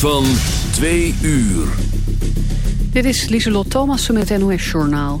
Van twee uur. Dit is Lieselot Thomassen met NOS Journaal.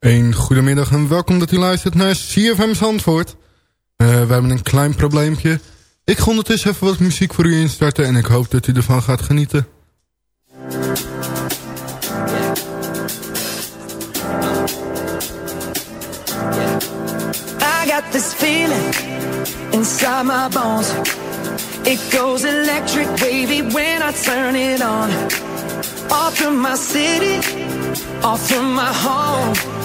Een goedemiddag en welkom dat u luistert naar CFM Zandvoort. Uh, we hebben een klein probleempje. Ik ga ondertussen even wat muziek voor u instarten en ik hoop dat u ervan gaat genieten. I got this feeling inside my bones. It goes electric wavy when I turn it on. Off from my city, off from my home.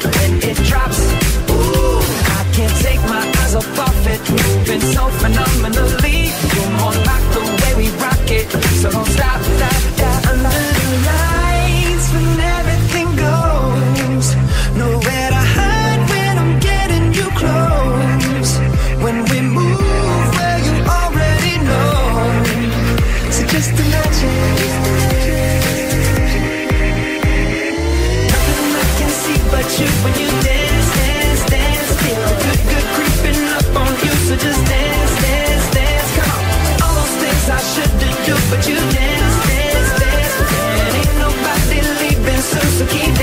when it drops. I can't take my eyes off of it, moving so phenomenally. You're more like the way we rock it, so don't stop, stop, keep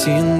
seeing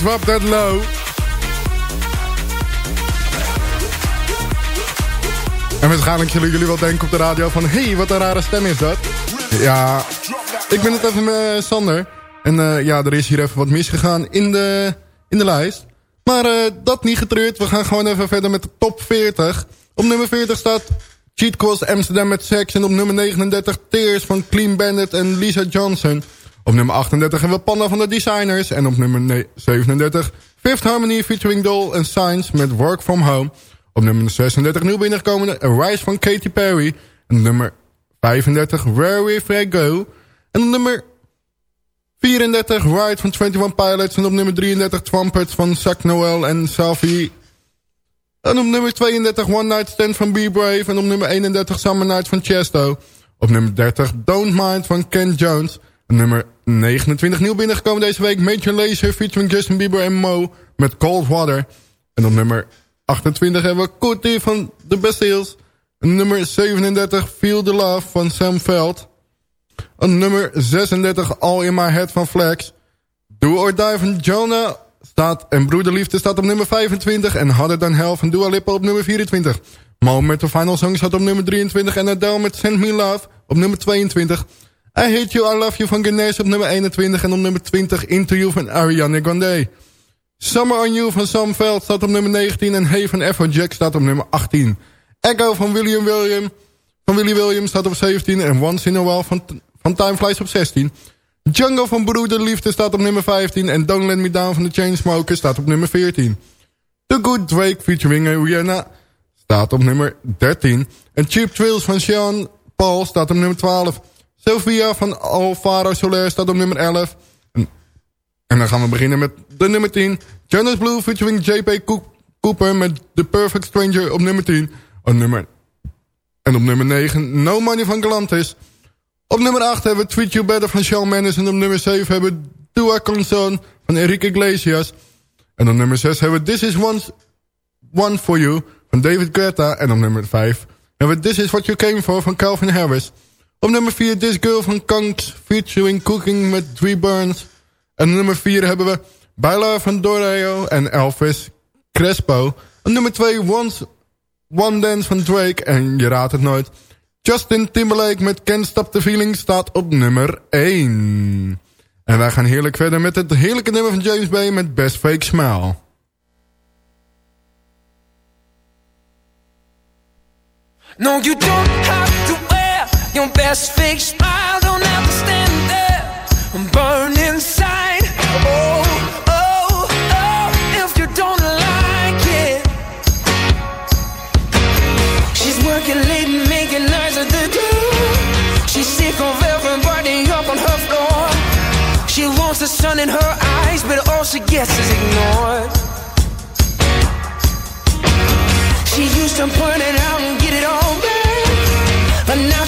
Drop That Low. En waarschijnlijk zullen jullie wel denken op de radio van... Hé, hey, wat een rare stem is dat. Ja, ik ben het even met Sander. En eh, ja, er is hier even wat misgegaan in de, in de lijst. Maar eh, dat niet getreurd. We gaan gewoon even verder met de top 40. Op nummer 40 staat Cheat Codes Amsterdam met Sex. En op nummer 39 Tears van Clean Bandit en Lisa Johnson. Op nummer 38 hebben we Panda van de Designers. En op nummer ne- 37 Fifth Harmony featuring Doll en Science met Work From Home. Op nummer 36 nieuw binnengekomen A Rise van Katy Perry. En nummer 35 Where I Go. En op nummer 34 Ride van 21 Pilots. En op nummer 33 Trumpet van Zach Noel en Safi. En op nummer 32 One Night Stand van Be Brave. En op nummer 31 Summer Night van Chesto. Op nummer 30 Don't Mind van Ken Jones. Nummer 29 nieuw binnengekomen deze week. Major Lazer featuring Justin Bieber en Mo met Cold Water. En op nummer 28 hebben we Kuti van The Bastilles. Nummer 37 Feel the Love van Sam Veld. Nummer 36 All in My Head van Flex. Do or Die van Jonah staat, en Broederliefde staat op nummer 25. En Harder Than Hell van Dua Lipa op nummer 24. Mo met Final Song staat op nummer 23. En Adele met Send Me Love op nummer 22. I Hate You, I Love You van Ganesh op nummer 21. En op nummer 20 Into You van Ariana Grande. Summer on You van Sam Veld staat op nummer 19. En Hey van Afrojack staat op nummer 18. Echo van William William van Willy Williams staat op 17. En Once in a While van, van Time Flies op 16. Jungle van Broederliefde staat op nummer 15. En Don't Let Me Down van The Chainsmokers staat op nummer 14. The Good Drake featuring Rihanna staat op nummer 13. En Cheap Thrills van Sean Paul staat op nummer 12. Sophia van Alvaro Soler staat op nummer 11. En, dan gaan we beginnen met de nummer 10. Jonas Blue featuring JP Coop- Cooper met The Perfect Stranger op nummer 10. Op nummer, en op nummer 9 No Money van Galantis. Op nummer 8 hebben we Treat You Better van Shawn Mendes. En op nummer 7 hebben we Dua Conson van Enrique Iglesias. En op nummer 6 hebben we This Is One, One For You van David Guetta. En op nummer 5 hebben we This Is What You Came For van Calvin Harris. Op nummer 4 This Girl van Kanks featuring Cooking met Dre Burns. En nummer 4 hebben we Baila van Doreo en Elvis Crespo. Op nummer 2 Once, One Dance van Drake. En je raadt het nooit. Justin Timberlake met Can't Stop the Feeling staat op nummer 1. En wij gaan heerlijk verder met het heerlijke nummer van James Bay met Best Fake Smile. No, you don't have your best fake smile. Don't have to stand there and burn inside. Oh, oh, oh, if you don't like it. She's working late and making nights at the door. She's sick of everybody up on her floor. She wants the sun in her eyes, but all she gets is ignored. She used to point it out and get it all back.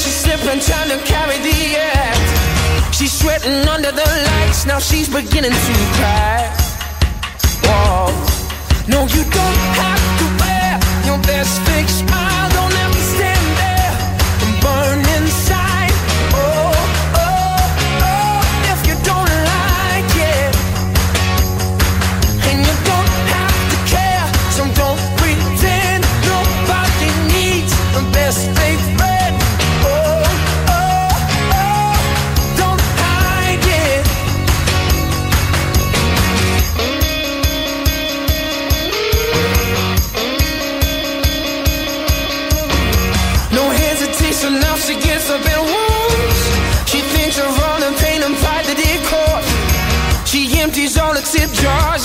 She's slipping, trying to carry the act. She's sweating under the lights, now she's beginning to cry. Whoa. No, you don't have to wear your best fake smile. Don't have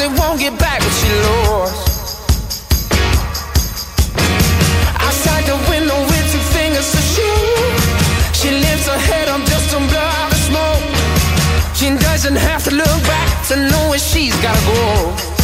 and won't get back what she lost. Outside the window with two fingers to shoot. She lifts her head up just to blow out the smoke. She doesn't have to look back to know where she's gotta go.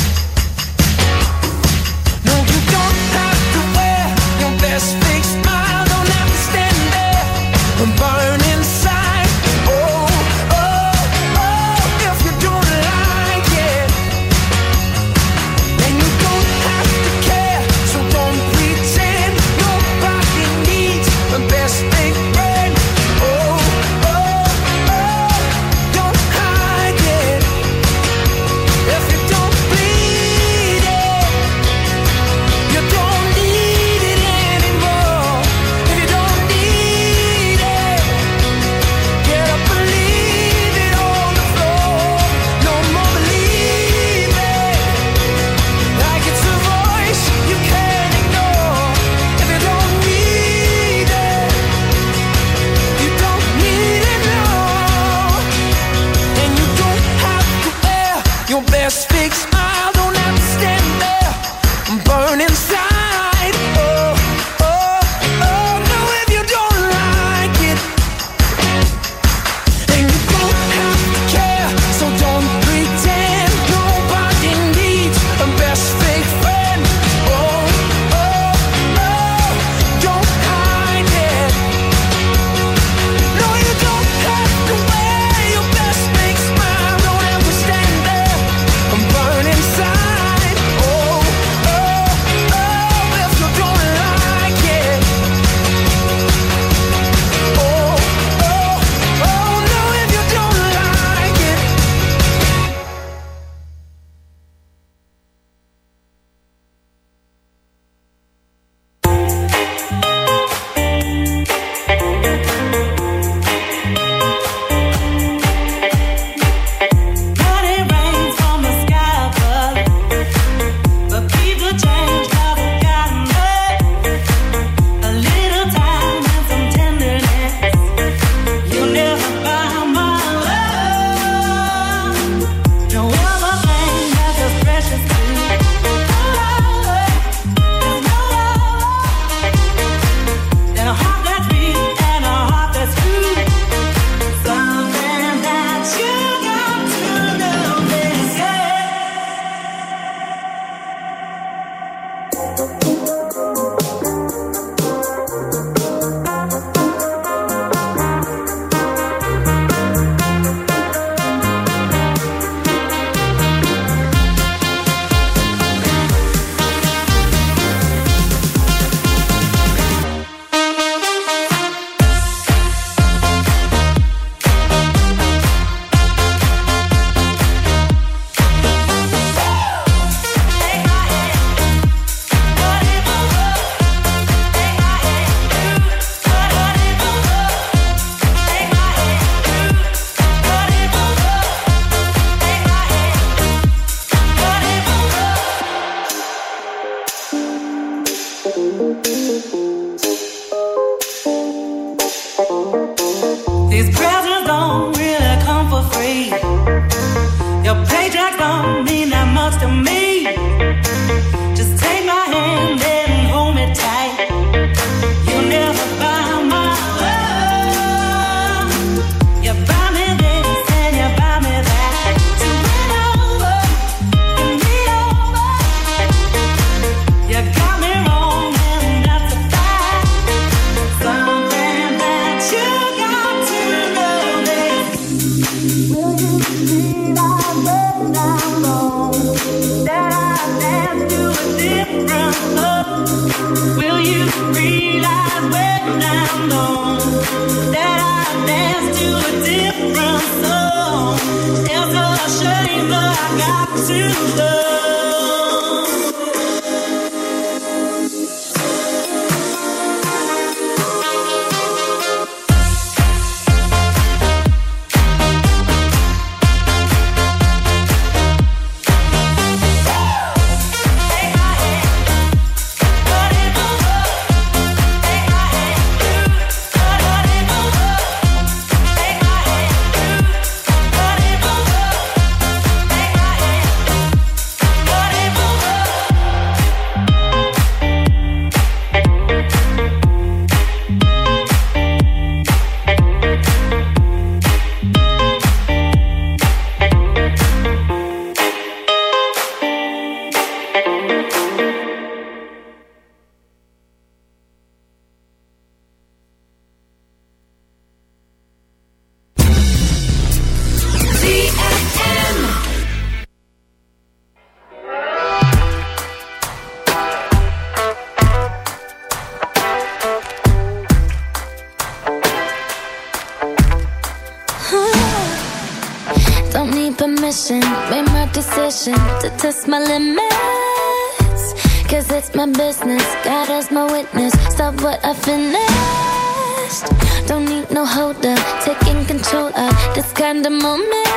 spend a moment.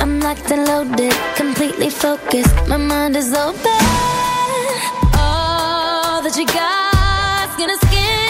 I'm locked and loaded, completely focused. My mind is open. All that you got's gonna skin.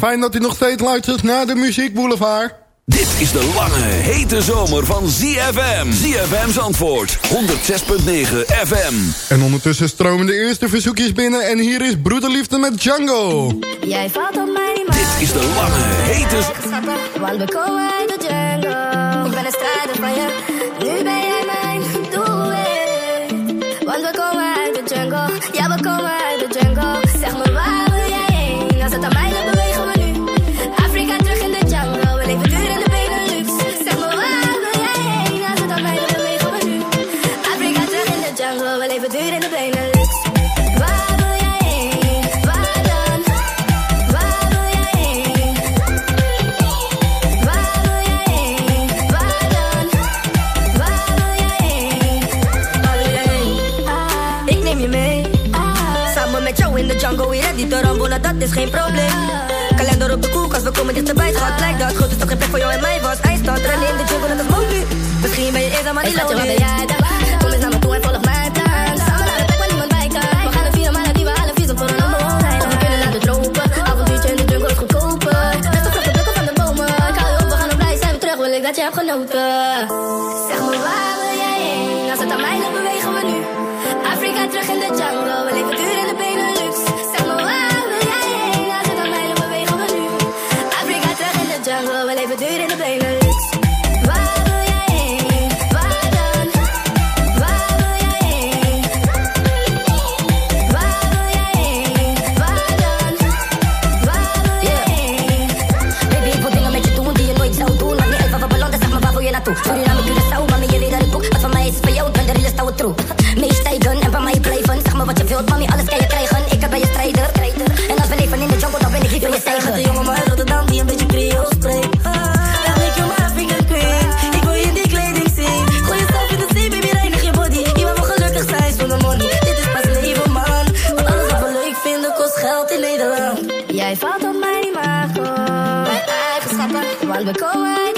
fijn dat u nog steeds luistert naar de Muziek Boulevard. Dit is de lange, hete zomer van ZFM. ZFM's antwoord, 106.9 FM. En ondertussen stromen de eerste verzoekjes binnen... en hier is Broederliefde met Django. Jij valt op mij, maar... Dit is de lange, hete... While we go de jungle. Ik ben een strijder van je... geen probleem. Kalender op de koelkast, we komen dichterbij. Het gaat lijkt dat groot is toch geen pech voor jou en mij was. IJsland, rennen in de jungle, net als Mowgli Misschien ben je eerder, maar niet loon Kom eens naar me toe en volg mij thuis. Samen naar de plek waar niemand bij kan. We gaan er vieren, maar die we halen vies op voor een ander zijn. We kunnen naar de lopen, avontuurtje in de jungle is goedkoper. Net als de blokken van de bomen. Ik hou je op, we gaan op blij zijn, we terug wil ik dat je hebt genoten. Zeg maar Albacoa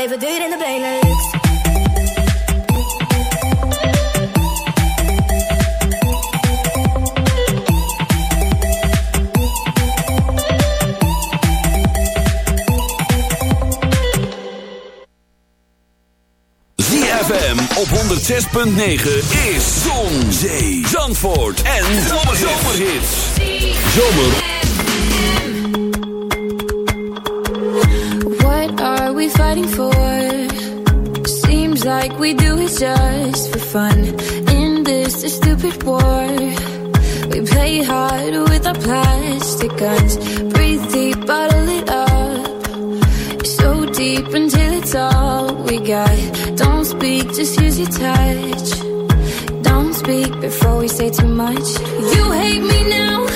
leven duur in de Benelux. op 106.9 is Zon, Zee, Zandvoort en Zomerhits. Zomer. What are we fighting for? we do it just for fun. In this stupid war, we play hard with our plastic guns. Breathe deep, bottle it up. So deep until it's all we got. Don't speak, just use your touch. Don't speak before we say too much. You hate me now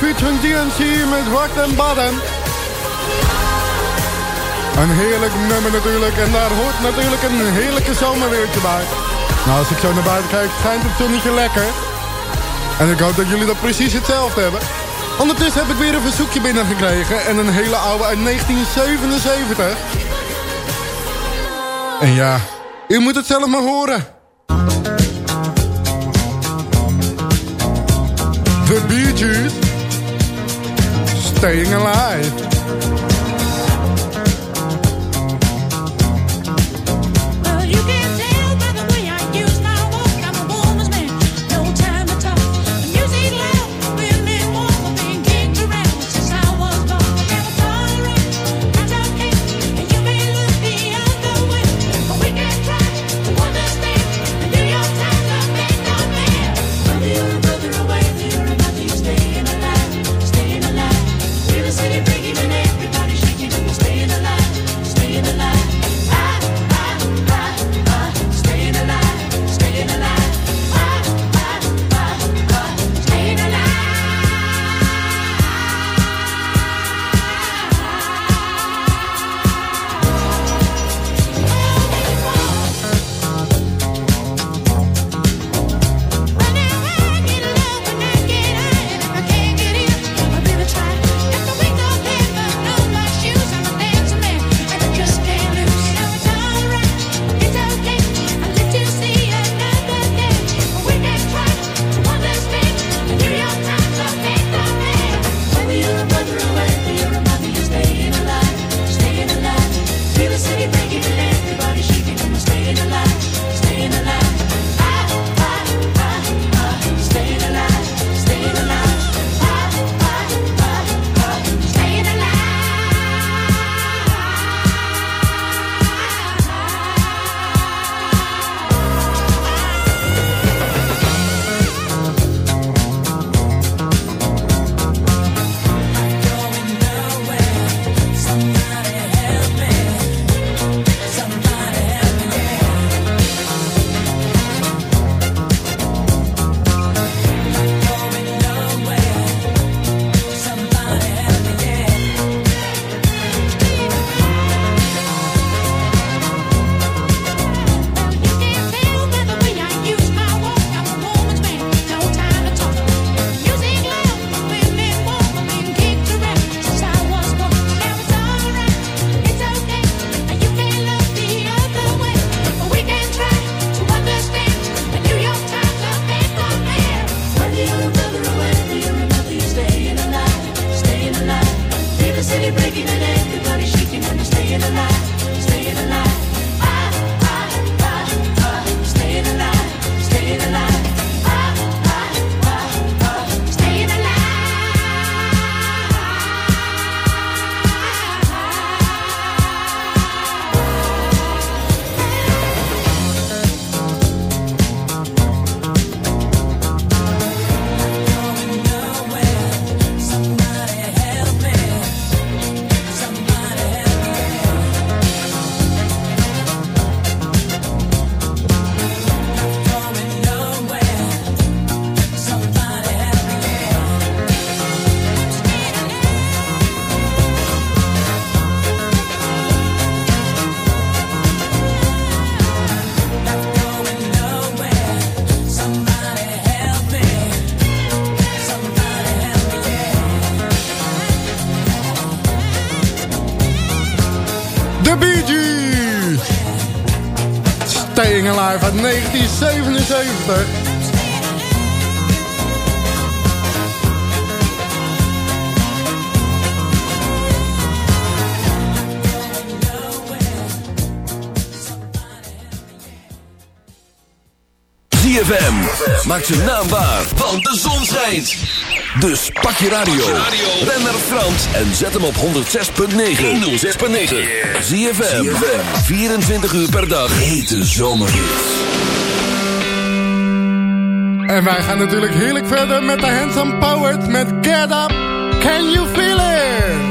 featuring DNC met Rock and Bottom. Een heerlijk nummer natuurlijk. En daar hoort natuurlijk een heerlijke zomerweertje bij. Nou, als ik zo naar buiten kijk, schijnt het zonnetje lekker. En ik hoop dat jullie dat precies hetzelfde hebben. Ondertussen heb ik weer een verzoekje binnengekregen. En een hele oude uit 1977. En ja, u moet het zelf maar horen. staying alive van 1977. ZFM, maak zijn naambaar want de zon schijnt. Dus pak je radio. Ben naar Frans en zet hem op 106.9. 106.9. ZFM. 24 uur per dag. Hete zomerhits. En wij gaan natuurlijk heerlijk verder met de Handsome Powered met Get Up. Can you feel it?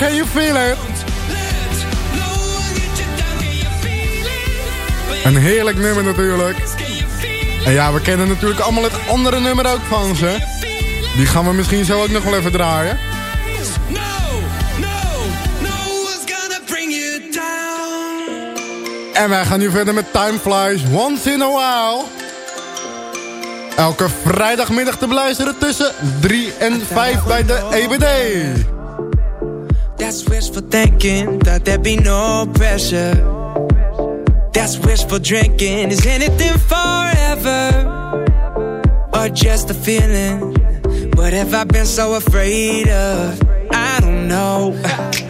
Can you feel it? Een heerlijk nummer natuurlijk. En ja, we kennen natuurlijk allemaal het andere nummer ook van ze. Die gaan we misschien zo ook nog wel even draaien. En wij gaan nu verder met Time Flies Once in a While. Elke vrijdagmiddag te beluisteren tussen 3 en 5 bij de EBD. That's wishful thinking, thought there'd be no pressure. That's wishful drinking, is anything forever? Or just a feeling? What have I been so afraid of? I don't know.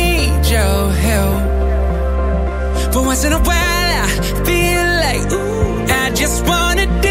your help. But once in a while, I feel like, ooh, I just wanna dance.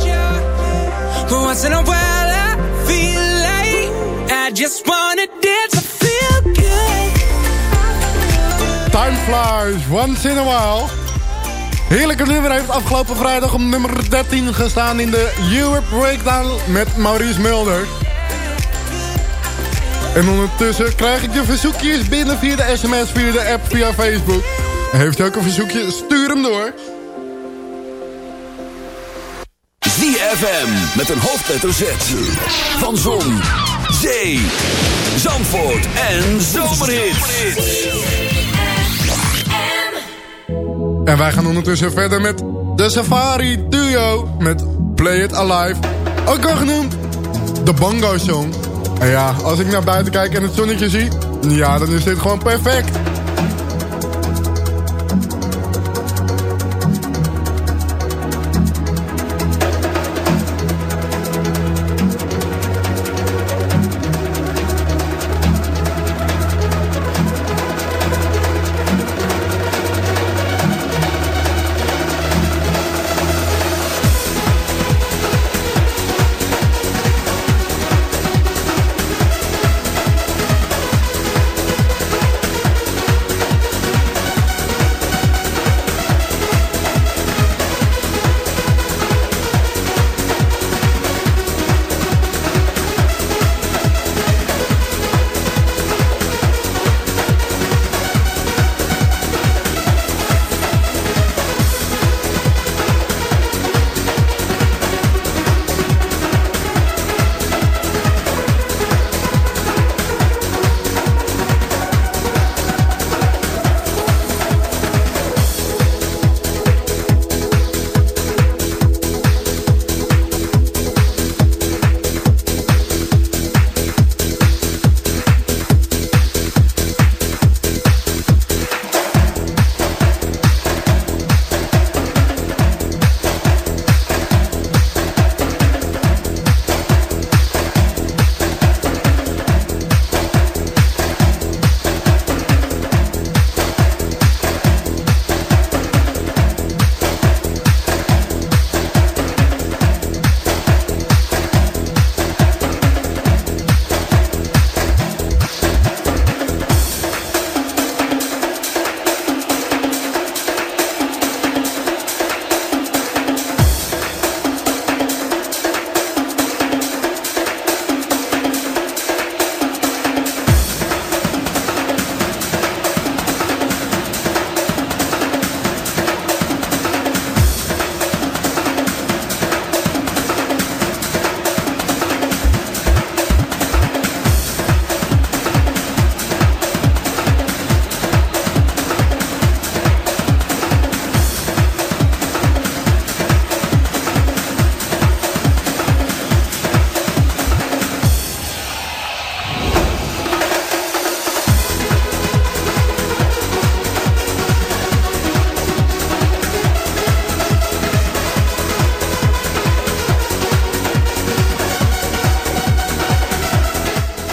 Once in a while, feel I just wanna dance. Feel good. Time flies once in a while. Heerlijke nummer heeft afgelopen vrijdag op nummer 13 gestaan in de Europe Breakdown met Maurice Mulder. En ondertussen krijg ik de verzoekjes binnen via de sms, via de app, via Facebook. Heeft u ook een verzoekje? Stuur hem door. ZFM met een hoofdletter Z. Van Zon, Zee, Zandvoort en Zomerhits. En wij gaan ondertussen verder met de Safari Duo met Play It Alive. Ook al genoemd de Bongo Song. En ja, als ik naar buiten kijk en het zonnetje zie, ja, dan is dit gewoon perfect.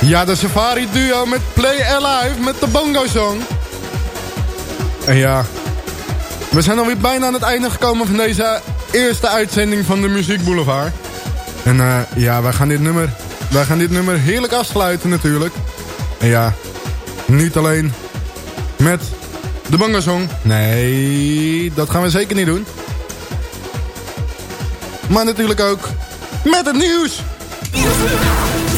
Ja, de Safari Duo met Play Alive met de Bongo Song. En ja, We zijn alweer bijna aan het einde gekomen van deze eerste uitzending van de Muziek Boulevard. En eh, ja, wij gaan dit nummer, wij gaan dit nummer heerlijk afsluiten natuurlijk. En ja, niet alleen met de Bangasong. Nee, dat gaan we zeker niet doen. Maar natuurlijk ook met het nieuws.